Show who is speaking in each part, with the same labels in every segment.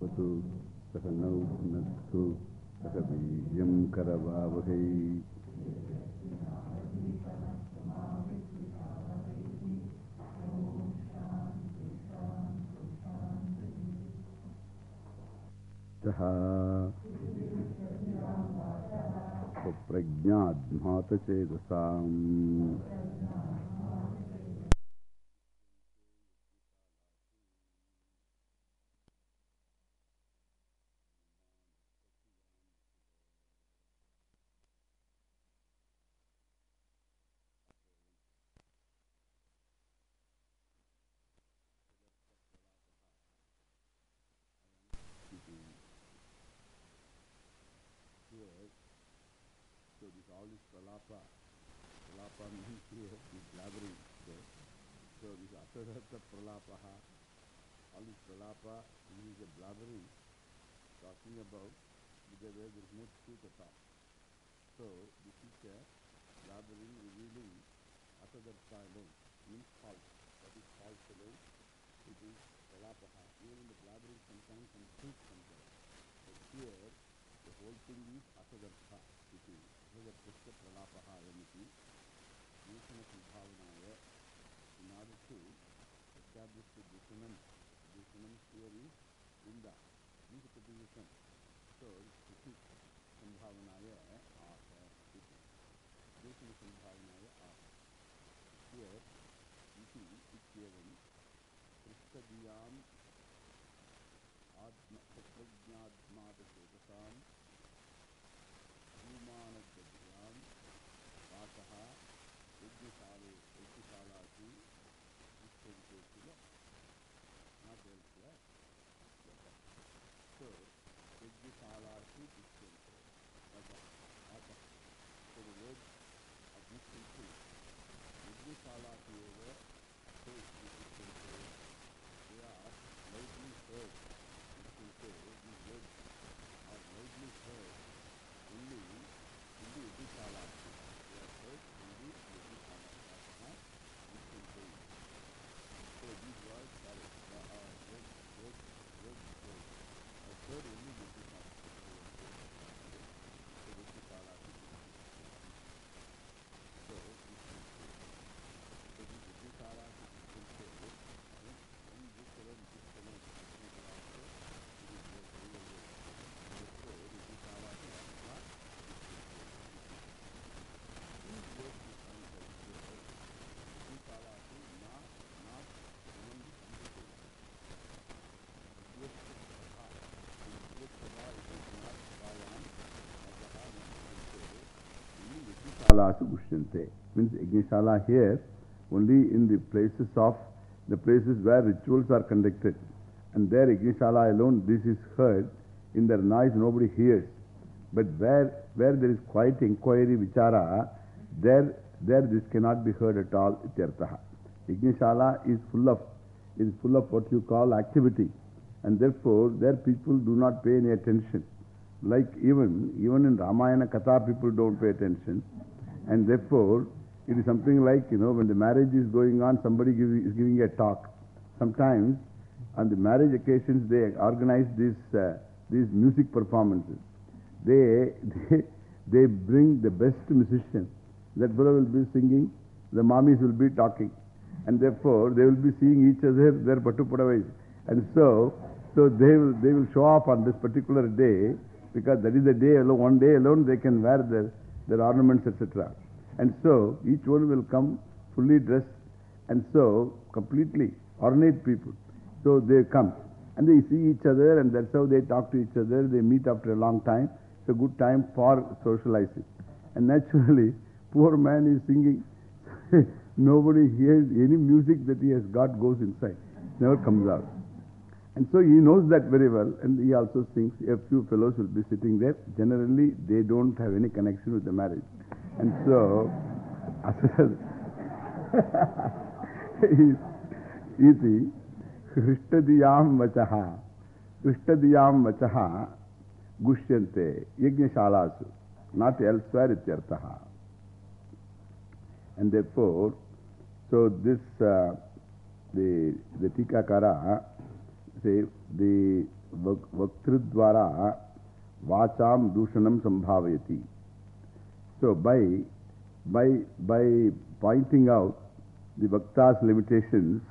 Speaker 1: वतु सह नौ नत्सु सह वीर्यं करवावहै। सः So this all is pralapa. Pralapa means here is blabbering. So, so this asarata pralapaha, all is pralapa means a blabbering, talking about where there is no truth at all. So this is a blabbering revealing asadartha alone, means false. That is false alone. It is pralapaha. Even in the blabbering sometimes some truth comes out. But here the whole thing is asadartha. It is asadartha pralapaha ayamiti. Nusana Sambhavanaya. In order to establish the dissonance, dissonance is inda, means a position. So, iti Sambhavanaya asa. Iti. Nusana Sambhavanaya asa. Here, iti ityevam Krishtadiyam Atma Saprajnadmadashetasam Humanadhyam Vasaha Yajnasale Yajnasalati elsewhere. So, Yajnasalati Vishwanko Vasaha So the word of Vishwanko Yajnasalati over so Vishwanko they are loudly heard. Vishwanko these words are loudly heard only in the Yajnasalati. Yajnasalasu Gushyante. Means Yajnasala here only in the places of the places where rituals are conducted. And there Yajnasala alone this is heard. In their noise nobody hears. But where, where there is quiet inquiry, vichara, there, there this cannot be heard at all. Ityartaha. Yajnasala is full of, is full of what you call activity. And therefore, there people do not pay any attention. Like even, even in Ramayana Katha, people don't pay attention. And therefore, it is something like, you know, when the marriage is going on, somebody give, is giving a talk. Sometimes, on the marriage occasions, they organize these, uh, these music performances. They, they, they bring the best musicians. That fellow will be singing, the mommies will be talking. And therefore, they will be seeing each other, their patupudavais. And so, so they will, they will show up on this particular day because that is the day alone, one day alone they can wear their, their ornaments, etc. And so, each one will come fully dressed and so completely ornate people. So they come and they see each other and that's how they talk to each other. They meet after a long time. It's a good time for socializing. And naturally, poor man is singing. Nobody hears any music that he has got goes inside. Never comes out. And so he knows that very well and he also thinks a few fellows will be sitting there. Generally, they don't have any connection with the marriage. And so, iti Krishtadiyam vachaha Krishtadiyam vachaha gushyante yajnashalasu not elsewhere ityartaha. And therefore, so this, uh, the, the Tikakara, say, the, Vaktridvara Vacham Dushanam Sambhavayati. So by, by, by pointing out the Vakta's limitations,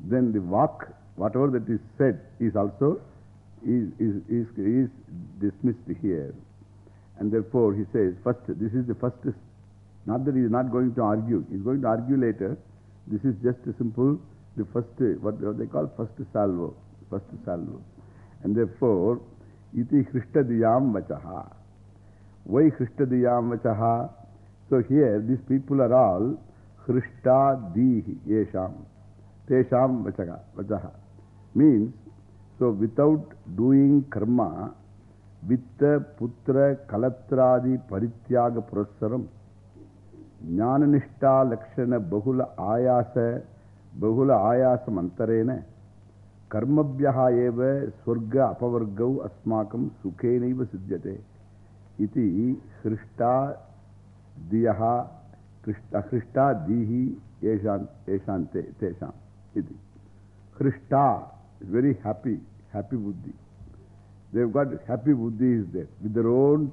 Speaker 1: then the Vak, whatever that is said, is also is, is, is, is dismissed here. And therefore he says, first, this is the first, not that he is not going to argue, he is going to argue later. This is just a simple, the first, what, what they call first salvo, first salvo. And therefore, iti Krishtadiyam vachaha. Why Krishtadiyam vachaha? So here, these people are all Krishta dihi yesham. Tesham vachaha. vachaha. Means, so without doing karma, vitta, putra, kalatradi, parityaga, purasaram, jnananishta, lakshana, bahula, ayasa, bahula, ayasa, mantarena, karmabhyaha eva, swarga, apavargau, asmakam, sukhenaiva siddhyate. Iti, Krishta, diyaha, Krishta, Krishta, dihi, eshante, tesham. Iti. Krishta is very happy, happy buddhi. They've got happy buddhi is there. With their own,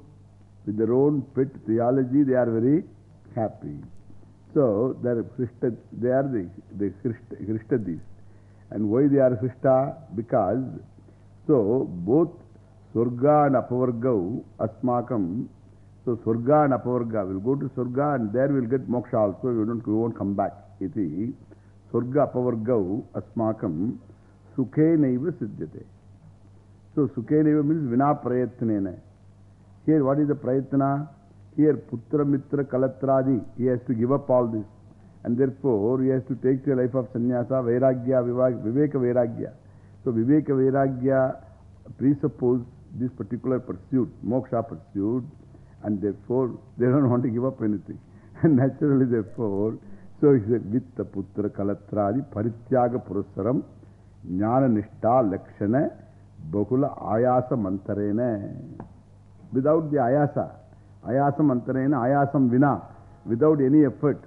Speaker 1: with their own pet theology, they are very happy. So, they are, Krishta, they are the, the Krishta, Krishtadis. And why they are Krishta? Because, so, both Surga and Apavarga, Asmakam, so Surga and Apavarga, will go to Surga and there we'll get moksha also, we, don't, we won't come back. Iti, Surga Apavarga, Asmakam, Sukhe Naiva Siddhyate. So Sukheneva means Vina Prayatnena. Here what is the Prayatna? Here Putra Mitra Kalatradi. He has to give up all this. And therefore he has to take the life of sannyasa, Vairagya, Viveka Vairagya. So Viveka Vairagya presuppose this particular pursuit, moksha pursuit, and therefore they don't want to give up anything. And naturally therefore, so he said, Vitta Putra Kalatradi Parityaga Purasaram Jnana Nishta Lakshana Bahula Ayasa Mantarena. Without the Ayasa, Ayasa Mantarena, Ayasam Vina, without any effort.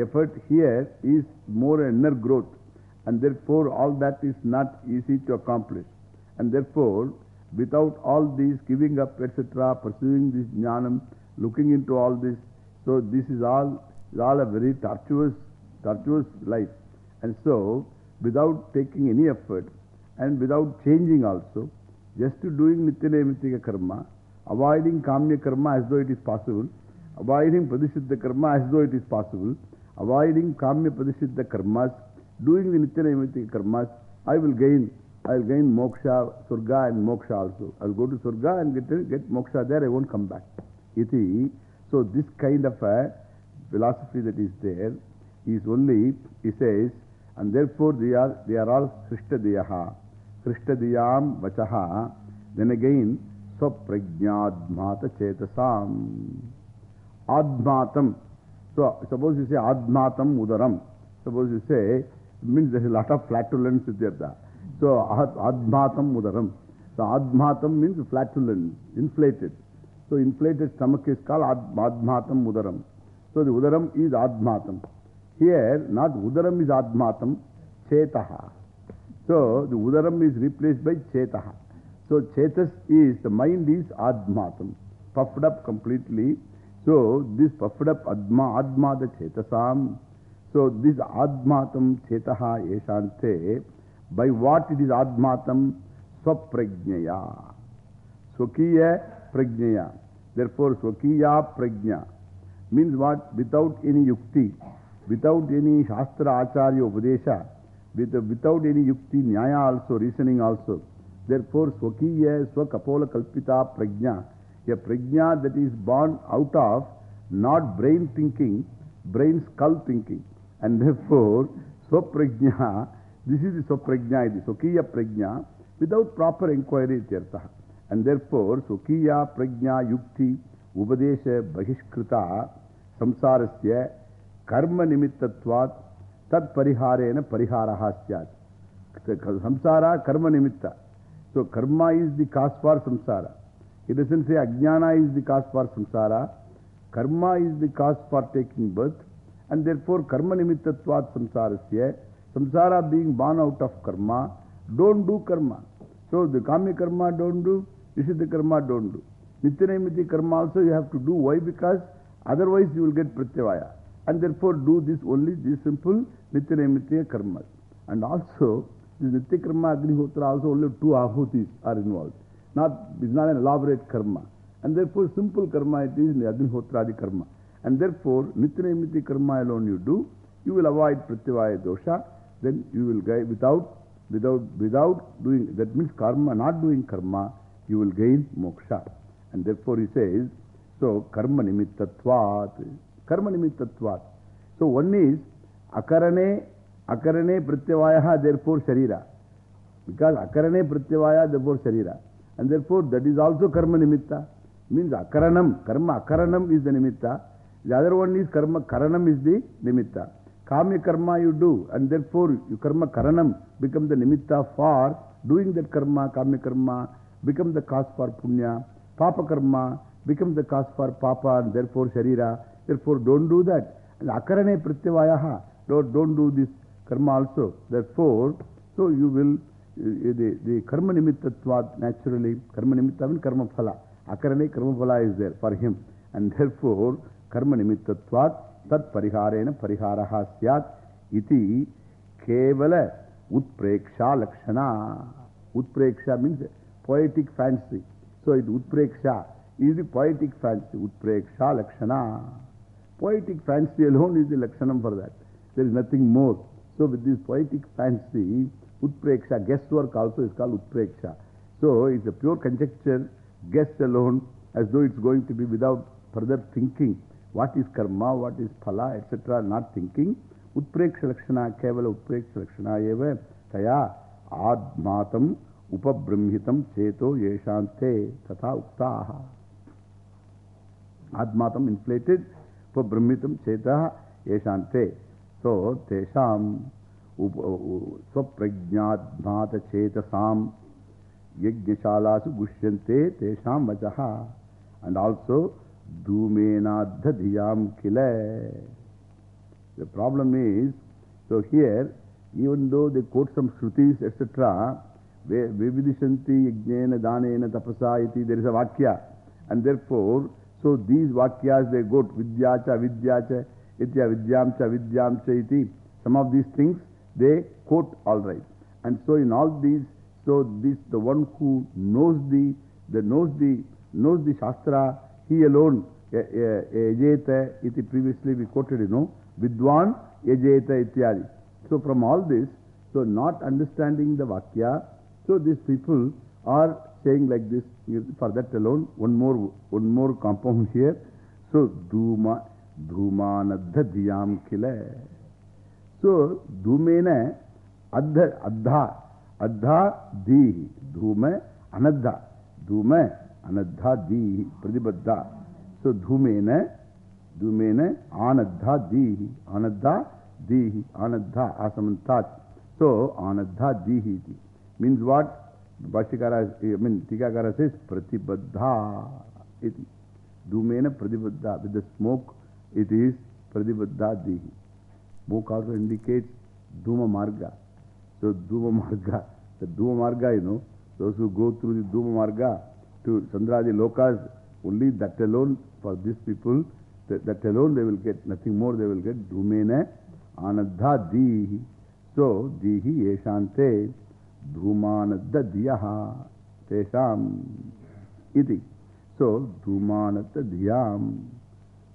Speaker 1: Effort here is more inner growth, and therefore all that is not easy to accomplish. And therefore, without all this giving up, etc., pursuing this jnanam, looking into all this, so this is all, is all a very tortuous, tortuous life. And so, without taking any effort, and without changing also, just to doing nityanemitika karma, avoiding kamya karma as though it is possible, avoiding pradishiddha karma as though it is possible, avoiding kamya pradishiddha karmas, doing the nitya nityanemitika karmas, I will gain, I will gain moksha, surga and moksha also. I will go to surga and get, get moksha there, I won't come back. Iti, so this kind of a philosophy that is there is only, he says, and therefore they are, they are all Krishtadiyaha. Krishtadiyam vachaha. Then again, Swaprajnadmata chetasam. Admatam. So suppose you say Admatam udaram. Suppose you say, means there is a lot of flatulence there. So Admatam udaram. So Admatam means flatulence, inflated. So inflated stomach is called Admatam udaram. So the udaram is Admatam. Here, not Udaram is Admatam, Chetaha. So, the Udaram is replaced by Chetaha. So, Chetas is, the mind is Admatam, puffed up completely. So, this puffed up Adma, Adma the Chetasam. So, this Admatam Chetaha Yeshante, by what it is Admatam? Swaprajnaya. Swakiya Prajnaya. Therefore, Swakiya Prajna means what? Without any yukti. without any Shastra Acharya Upadesha, with, without any Yukti, Nyaya also, reasoning also. Therefore, Swakiya Swakapola Kalpita Prajna, a Prajna that is born out of not brain thinking, brain skull thinking. And therefore, Swaprajna, this is the Swaprajna, the Swakiya Prajna, without proper inquiry, Tirtha. And therefore, Swakiya Prajna Yukti Upadesha Bahishkrita Samsarasya karma nimittatvat tat pariharena pariharaha syat. Samsara karma nimitta. So karma is the cause for samsara. It doesn't say ajnana is the cause for samsara. Karma is the cause for taking birth. And therefore karma nimittatvat samsarasya. Samsara being born out of karma. Don't do karma. So the Kamya karma don't do, Nishita karma don't do. Nityanamiti karma also you have to do. Why? Because otherwise you will get pratyavaya. And therefore do this only, this simple Nityanamiti karma. And also, this Nitya karma Agnihotra also only two ahutis are involved. Not, it's not an elaborate karma. And therefore simple karma it is in the Agnihotradi karma. And therefore Nityanamiti karma alone you do, you will avoid pratyavaya dosha. Then you will get without without, without doing, that means karma, not doing karma, you will gain moksha. And therefore he says, so karma nimittatvat, karma nimittatvat. So one is akarane, akarane pratyavayaha, therefore sharira. Because akarane pratyavaya, therefore sharira. And therefore that is also karma nimitta. Means akaranam, karma akaranam is the nimitta. The other one is karma karanam is the nimitta. Kamya karma you do, and therefore you karma karanam become the nimitta for doing that karma, kamya karma, become the cause for punya. Papa karma become the cause for papa, and therefore sharira. Therefore don't do that. And akarane pratyavayaha, don't, don't do this karma also. Therefore, so you will, the, the karma nimittatvat naturally, karma nimitta means karma phala. Akarane karma phala is there for him. And therefore, karma nimittatvat tat pariharena pariharaha syat iti kevala utpreksha lakshana. Utpreksha means poetic fancy. So it utpreksha is the poetic fancy. Utpreksha lakshana. Poetic fancy alone is the lakshanam for that. There is nothing more. So with this poetic fancy, utpreksha, guesswork also is called utpreksha. So it's a pure conjecture, guess alone, as though it's going to be without further thinking. What is karma, what is phala, etc. Not thinking. Utpreksha lakshana, kevala utpreksha lakshana eva taya admatam upabrahmitam cheto yeshante tata uktaha. Admatam inflated, upabrahmitam cheta yeshante. So, tesham swaprajnadmata chetasam yajnashalasu gushyante tesham vajaha. And also, Dhumenadha dhyam. The problem is, so here, even though they quote some shrutis, etc., Vividishanti yajnena danena tapasa iti, there is a vakya. And therefore, so these vakyas they quote vidyacha, vidyacha, itya vidyamcha, vidyamcha iti. Some of these things they quote all right. And so in all these, so this, the one who knows the, the knows the, knows the Shastra, he alone, Ejeta, iti previously we quoted, you know, Vidwan, Ejeta, ityadi. So from all this, so not understanding the Vakya, so these people are saying like this, for that alone, one more, one more compound here. So, Dhuma, Dhumanadha Dhyam Kila. So, Dhumena, Adha, Adha, Adha Dihi, Dhuma, Anadha, Dhuma, Anadha Dihi, Pradibadha. So, Dhumena, Dhumena, Anadha Dihi, Anadha Dihi, Anadha Asamantat. So, Anadha Dihi means what? Bhashikara, I mean, Tikakara says Pratibadha iti. Dhumena Pratibadha. With the smoke, it is Pratibadha Dihi. Smoke also indicates Dhuma Marga. So, Dhuma Marga. The Dhuma Marga, you know, those who go through the Dhuma Marga to Sandradi Lokas, only that alone for these people, that, that alone they will get, nothing more they will get. Dhumena Anadha Dihi. So, Dihi Yeshante. Dhumanadda diyaha tesham iti. So, Dhumanadda diyam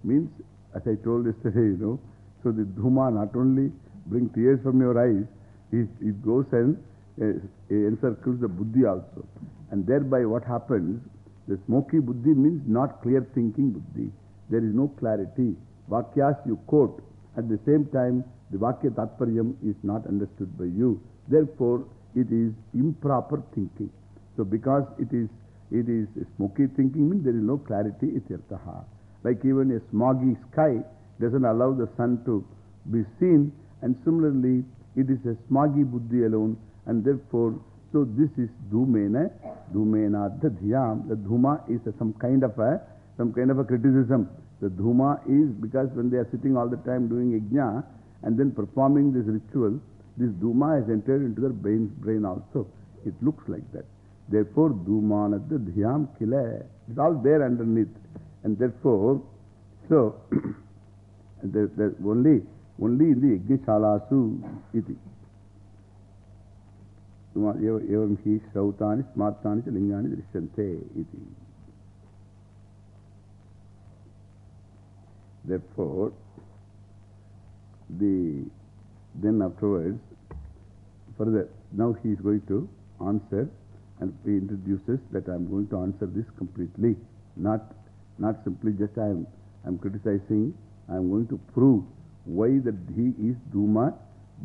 Speaker 1: means, as I told yesterday, you know, so the Dhuma not only bring tears from your eyes, it, it goes and uh, encircles the buddhi also. And thereby what happens, the smoky buddhi means not clear thinking buddhi. There is no clarity. Vakyas you quote, at the same time, the Vakya Tatparyam is not understood by you. Therefore, it is improper thinking. So because it is, it is smoky thinking means there is no clarity ityartaha. Like even a smoggy sky doesn't allow the sun to be seen and similarly it is a smoggy buddhi alone and therefore so this is dhumena, dhumena dhyam. The dhuma is a, some kind of a, some kind of a criticism. The dhuma is because when they are sitting all the time doing yajna and then performing this ritual, this Duma has entered into their brain, brain also. It looks like that. Therefore, Dumanadha Dhyam Kila. It's all there underneath. And therefore, so, the only, only in the Yajnashalasu iti. Evam hi Shrautani Smartani Lingani Drishyante iti. Therefore, the, then afterwards, further, now he is going to answer and he introduces that I am going to answer this completely. Not, not simply just I am, I am criticizing, I am going to prove why that he is Duma,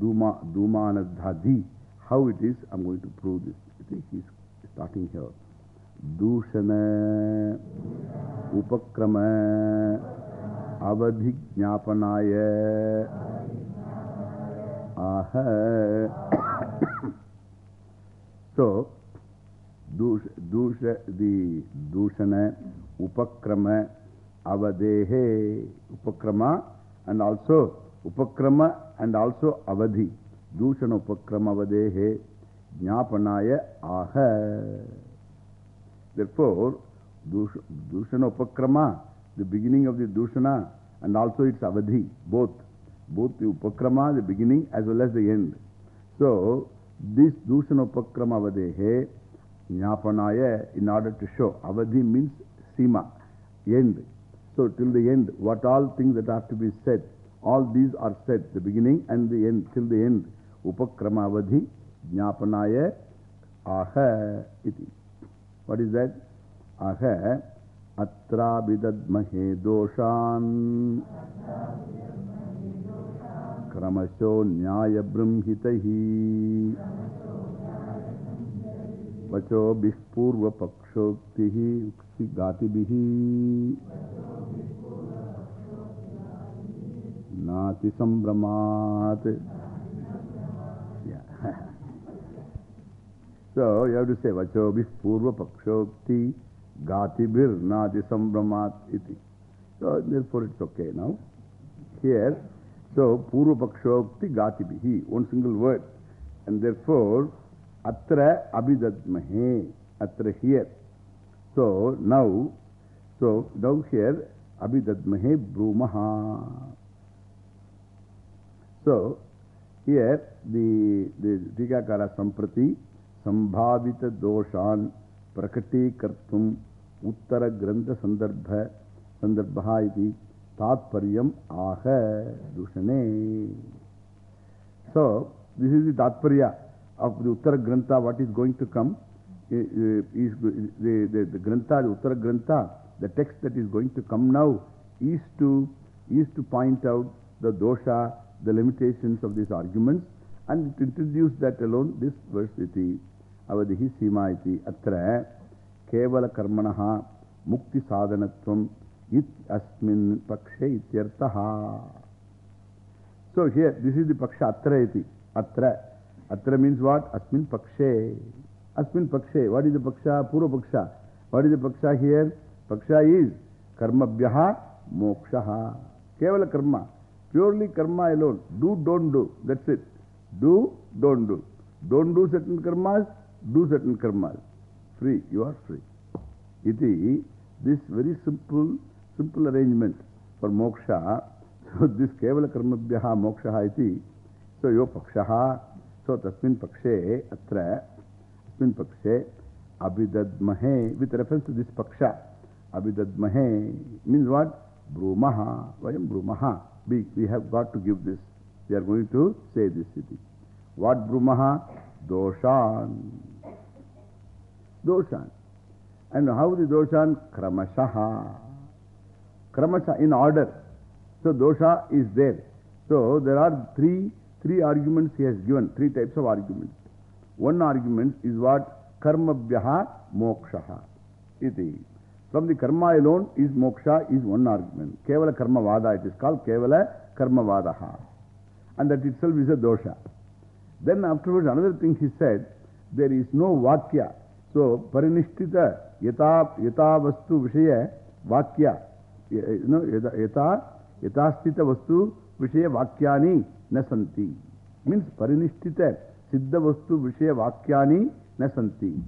Speaker 1: Duma, Dumanadhadi. How it is, I am going to prove this. I think he is starting here. Dushana Upakrama Avadhijnapanaya Aha. so, dusha, the Dushana Upakrama Avadehe Upakrama and also Upakrama and also Avadhi. Dushana Upakrama Avadehe Jnapanaya Aha. Therefore, Dushana Upakrama the beginning of the Dushana and also its Avadhi, both. Both the Upakrama, the beginning as well as the end. So, this Dushana Upakrama Avadehe, Jnapanaya, in order to show, Avadhi means Sima, end. So, till the end, what all things that have to be said, all these are said, the beginning and the end, till the end. Upakrama Avadhi, Jnapanaya, Aha, iti. What is that? Aha. अत्राभिदद्महे दोषान् क्रमशो न्यायबृंहितैः वचोभिः नाति संभ्रमात so you to से वचोभि पूर्व पक्षोक्ति गातिभिर्नाति संभ्रमात इति। So this for it's okay now here so पूर्व पक्षोक्ति गातिभिः one single word and therefore अत्र अभिदत्महे अत्र here so now so now here अभिदत्महे ब्रूमहा So here the, the Tikakara Samprati, Sambhavita Doshan Prakati Kartum Uttara Grantha Sandarbha Sandarbha iti Tatparyam Aha Dushane. So, this is the Tatparya of the Uttara Grantha, what is going to come. Is the, the, the Grantha, the Uttara Grantha, the text that is going to come now is to, is to point out the dosha, the limitations of these arguments and to introduce that alone, this verse iti. Avadihi Sima iti. Atra Kevala Karmanaha Mukti Sadhanatvam It Asmin Pakshe Ityartaha. So here, this is the Paksha Atra iti. Atra. Atra means what? Asmin Pakshe. Asmin Pakshe. What is the Paksha? Pura Paksha. What is the Paksha here? Paksha is Karmabhyaha Mokshaha. Kevala Karma. Purely Karma alone. Do, don't do. That's it. Do, don't do. Don't do certain karmas, do certain karmas. Free, you are free. Iti, this very simple, simple arrangement for moksha. So this kevala karmabhyaha mokshaha iti. So yo pakshaha. So tasmin pakshe, atra, tasmin pakshe, abhidadmahe, with reference to this paksha. Abhidadmahe means what? Brumaha. Vayam brumaha. We, have got to give this. We are going to say this iti. What brumaha? Doshan. Doshan. And how the doshan? Kramashaha. Kramasha in order. So dosha is there. So there are three, three arguments he has given, three types of arguments. One argument is what? Karmabhyaha mokshaha. Iti. From the karma alone is moksha is one argument. Kevala karma vada. It is called Kevala karma vadaha. And that itself is a dosha. Then afterwards another thing he said, there is no vakya. So parinishtita yata, yata vastu vishaya vakya. You know, yata, yatastita vastu vishaya vakyani nasanti. Means parinishtita siddha vastu vishaya vakyani nasanti.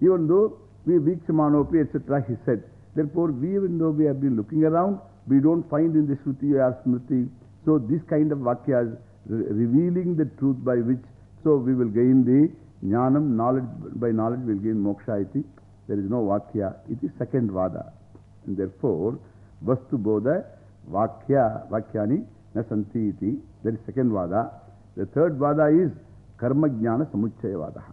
Speaker 1: Even though we Viksamanopi, etc., he said. Therefore, we, even though we have been looking around, we don't find in the Shruti or Smriti. So, this kind of Vakyas re revealing the truth by which, so we will gain the Jnanam, knowledge, by knowledge we will gain Moksha iti. There is no Vakya. It is second Vada. And therefore, Vastu Bodha Vakya, Vakyani na Santi iti. That is second Vada. The third Vada is Karma Jnana Samuchaya Vada.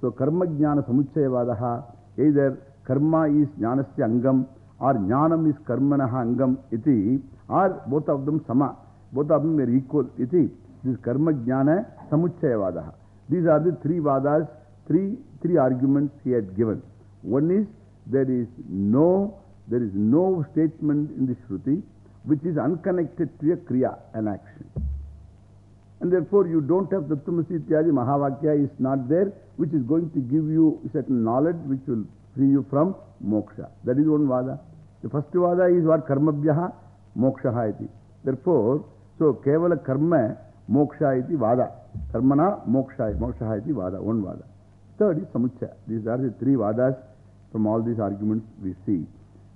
Speaker 1: So, Karma Jnana Samuchaya Vada, either Karma is Jnanasya Angam or Jnanam is Karmanaha Angam iti, or both of them Sama. Both of them are equal iti. This Karma Jnana Samuchaya Vada. These are the three Vadas, three, three arguments he had given. One is there is no, there is no statement in the Shruti which is unconnected to a Kriya, an action. And therefore you don't have Tattvamasi Ityadi Mahavakya is not there, which is going to give you certain knowledge which will free you from moksha. That is one Vada. The first Vada is what Karmabhyaha Mokshaha iti. Therefore, so Kevala Karma Moksha iti Vada. Karmana Moksha, Mokshaha iti Vada, one Vada. Third is Samuchaya. These are the three Vadas from all these arguments we see.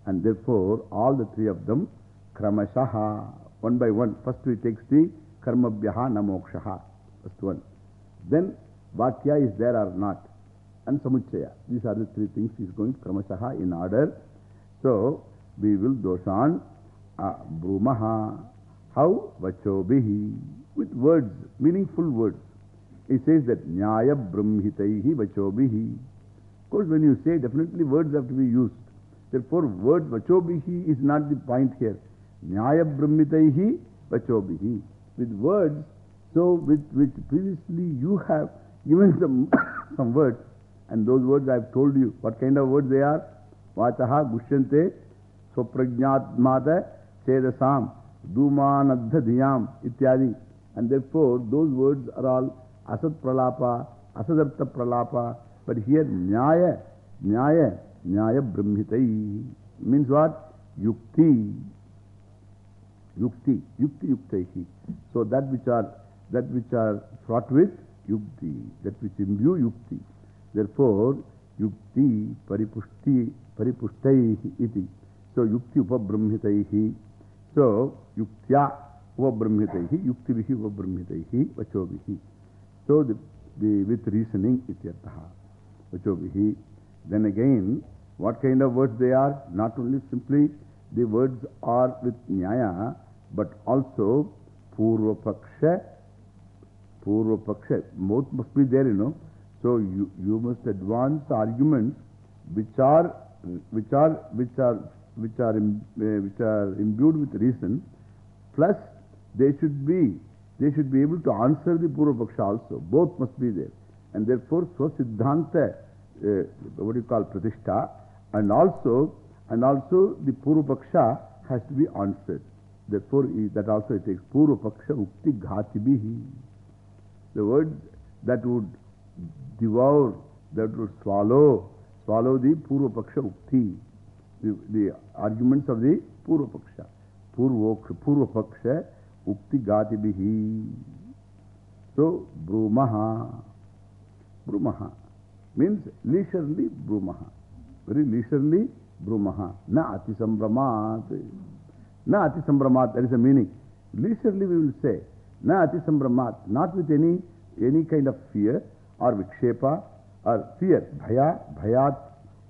Speaker 1: And therefore, all the three of them, Kramashaha, one by one. First we take the Karmabhyaha na Mokshaha. First one. Then Vakya is there or not. And Samuchaya. These are the three things is going Kramashaha in order. So, we will doshan uh, Brumaha. How? Vachobihi. With words, meaningful words. He says that Nyaya Brahmhitaihi Vachobihi. Of course, when you say, definitely words have to be used. Therefore, word Vachobihi is not the point here. Nyaya Brahmitaihi Vachobihi. With words, so with which previously you have given some, some words, and those words I have told you. What kind of words they are? Vachaha Gushyante Sopragnatmata Chedasam Dumanadha Dhyam Ityadi. And therefore, those words are all Asat Pralapa, Asadartha Pralapa. But here, Nyaya, Nyaya, Nyaya Brahmitai means what? Yukti. Yukti, Yukti Yuktaihi. So that which are, that which are fraught with Yukti, that which imbue Yukti. Therefore, Yukti Paripushti, Paripuštaihi iti. So Yukti Upabrahmitaihi. So Yuktya Upabrahmitaihi, Yuktivihi Upabrahmitaihi, Vachovihi. So the, the, with reasoning ityartaha. Vachovihi. Then again, what kind of words they are? Not only simply the words are with Nyaya, but also Purvapaksha, Purvapaksha. Both must be there, you know. So you, you must advance arguments which are, which are, which are, which are, uh, which are imbued with reason, plus they should be, they should be able to answer the Purvapaksha also. Both must be there. And therefore, Swasiddhanta, uh, what do you call Pratishtha, and also, and also the Purvapaksha has to be answered. Therefore, that also it takes Purvapaksha Ukti Ghatibihi. The words that would devour, that would swallow, swallow the Purvapaksha Ukti, the, the arguments of the Purvapaksha. Purvapaksha Ukti Ghatibihi. So, Brumaha. Brumaha means leisurely Brumaha. Very leisurely Brumaha. Na Ati Sambramat. Na Ati Sambramat, that is the meaning. Leisurely we will say. Na Ati Sambramat. Not with any, any kind of fear or Vikshepa or fear. Bhaya, Bhayat,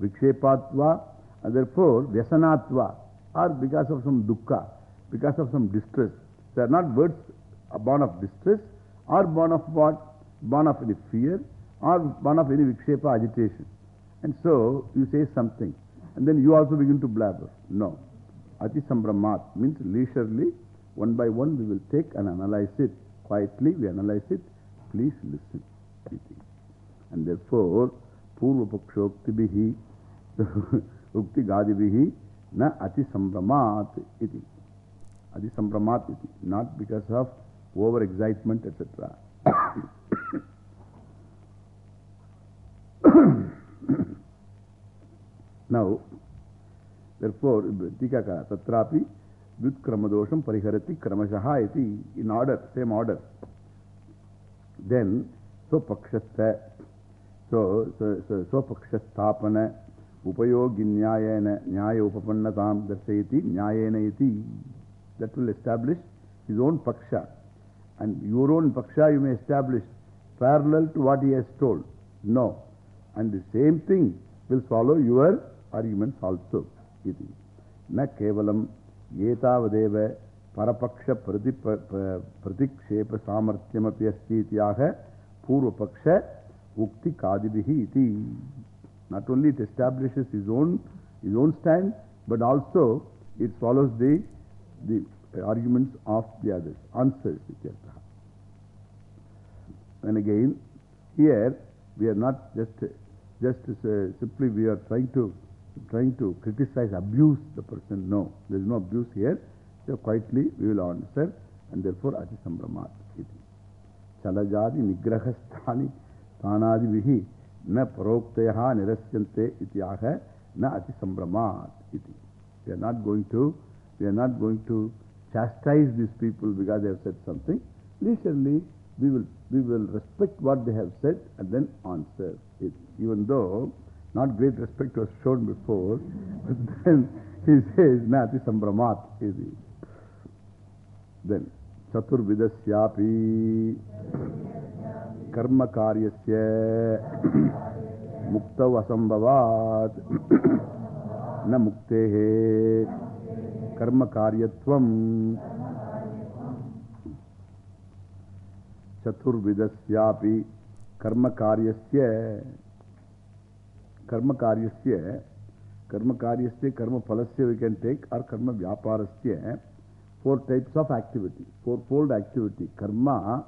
Speaker 1: Vikshepatva. And therefore, Vyasanatva. Or because of some dukkha, because of some distress. They are not words born of distress or born of what? Born of any fear or born of any Vikshepa agitation. And so you say something. And then you also begin to blabber. No. Ati Sambramat means leisurely, one by one we will take and analyze it. Quietly we analyze it. Please listen. And therefore, Purva Pakshoktibihi, Ukti Gadibihi, na Ati Sambramat iti. Ati Sambramat iti. Not because of over excitement, etc. Now, therefore, Tikaka Tatrapi Vyutkramadosham Pariharati Kramashaha iti in order, same order. Then, so Pakshastha. So, so, so, so paksha sthapana upayogi nyayena nyaya upapannatam darsayati nyayena iti. That will establish his own paksha. And your own paksha you may establish parallel to what he has told. No. And the same thing will follow your arguments also. Iti. Not only it establishes his own, his own stand, but also it follows the, the arguments of the others, answers. And again, here we are not just, just uh, simply we are trying to, trying to criticize, abuse the person. No, there is no abuse here. So quietly we will answer and therefore Ati Sambramat. Chalajadi Nigrahasthani Tanadi Vihi Na Paroktayaha Nirasyante Ityaha Na Ati Sambramat. We are not going to, we are not going to chastise these people because they have said something. Leisurely we will, we will respect what they have said and then answer it. Even though not great respect was shown before, but then he says, Nati Sambramat. Then, Chaturvidasyapi Karma Karyasya Muktav Asambhavat Na Muktehe Karma Karyatvam Chaturvidasyapi Karma Karyasya Karma Karyasya Karma Karyasya Karma Palasya we can take or Karma Vyaparasya Four types of activity, fourfold activity. Karma,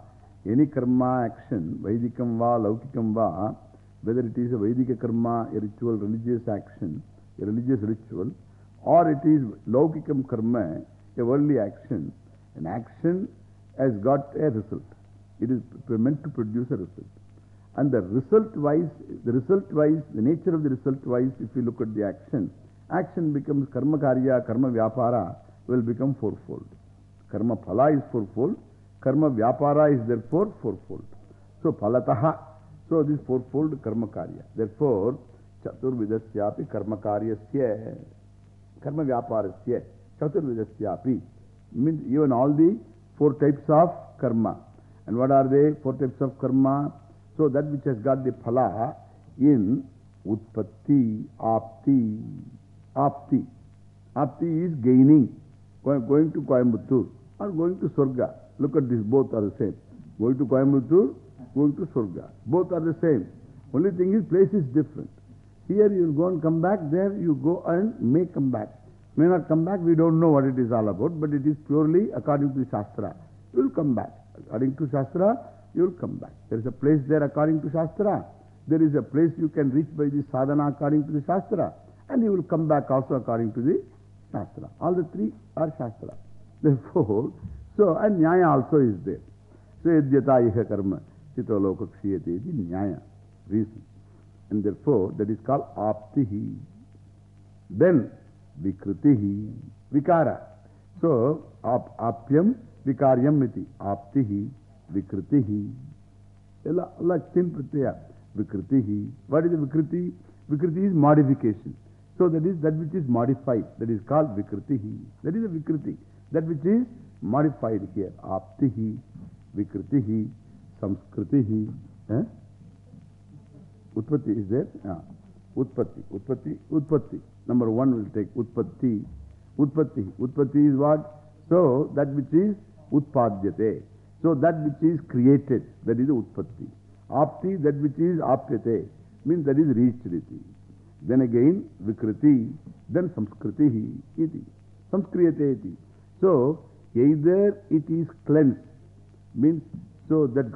Speaker 1: any karma action, Vaidikam va, Laukikam va, whether it is a Vaidika karma, a ritual, religious action, a religious ritual, or it is Laukikam karma, a worldly action, an action has got a result. It is meant to produce a result. And the result wise, the result wise, the nature of the result wise, if you look at the action, action becomes karma karya, karma vyapara, will become fourfold. Karma phala is fourfold. Karma vyapara is therefore fourfold. So phalataha. So this fourfold karma karya. Therefore, chaturvidasyapi karma karyasya. Karma vyaparasya. Chaturvidasyapi. Means even all the four types of karma. And what are they? Four types of karma. So that which has got the phala in utpatti, apti. Apti. Apti is gaining. Going to Coimbatore or going to Surga. Look at this, both are the same. Going to Coimbatore, going to Surga. Both are the same. Only thing is, place is different. Here you go and come back, there you go and may come back. May not come back, we don't know what it is all about, but it is purely according to Shastra. You will come back. According to Shastra, you will come back. There is a place there according to Shastra. There is a place you can reach by the sadhana according to the Shastra. And you will come back also according to the Shastra. All the three are Shastra. Therefore, so, and Nyaya also is there. So, Yadyata Iha Karma, Chito Loka Kshiyate is Nyaya, reason. And therefore, that is called Aptihi. Then, Vikritihi, Vikara. So, ap, Apyam, Vikaryam iti. Aptihi, Vikritihi. Like tin pratyaya. Vikritihi. What is the Vikriti? Vikriti is modification. So that is that which is modified. That is called Vikritihi. That is a Vikriti. That which is modified here. Aptihi, Vikritihi, Samskritihi. Eh? Utpatti is there? Yeah. Utpatti. Utpatti. Utpatti. Number one will take Utpatti. Utpatti. Utpatti is what? So that which is Utpadyate. So that which is created. That is Utpatti. Apti, that which is Apyate. Means that is reached. Then again, Vikriti, then Samskritihi iti. Samskriyate iti. So, either it is cleansed, means, so that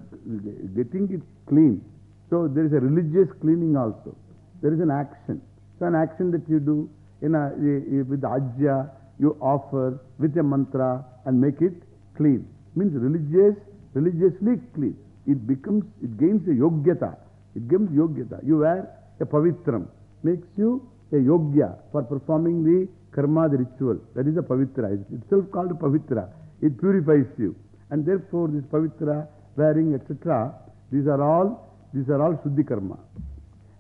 Speaker 1: getting it clean. So, there is a religious cleaning also. There is an action. So, an action that you do in a, eh, eh, with ajya, you offer with a mantra and make it clean. Means religious, religiously clean. It becomes, it gains a yogyata. It gains yogyata. You wear a pavitram makes you a yogya for performing the karma, the ritual. That is a pavitra. It's itself called pavitra. It purifies you. And therefore, this pavitra, wearing, etc., these are all, these are all suddhi karma.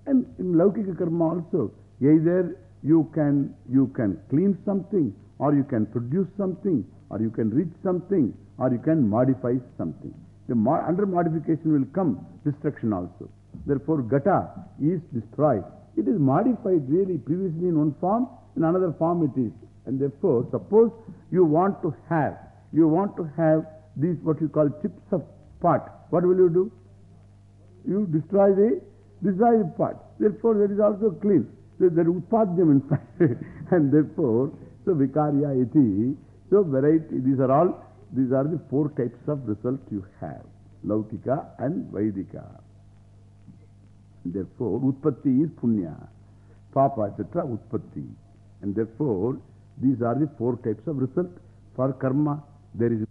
Speaker 1: And in Laukika karma also, either you can, you can clean something, or you can produce something, or you can reach something, or you can modify something. The mo under modification will come destruction also. Therefore, Gata is destroyed. It is modified really previously in one form, in another form it is. And therefore, suppose you want to have, you want to have these what you call chips of pot. What will you do? You destroy the, destroy the. Therefore, that is also clean. So there is in fact. and therefore, so vikarya iti. So variety, these are all, these are the four types of result you have. Laukika and Vaidika. Therefore, Utpatti is Punya, Papa, etc. Utpatti. And therefore, these are the four types of result for karma. There is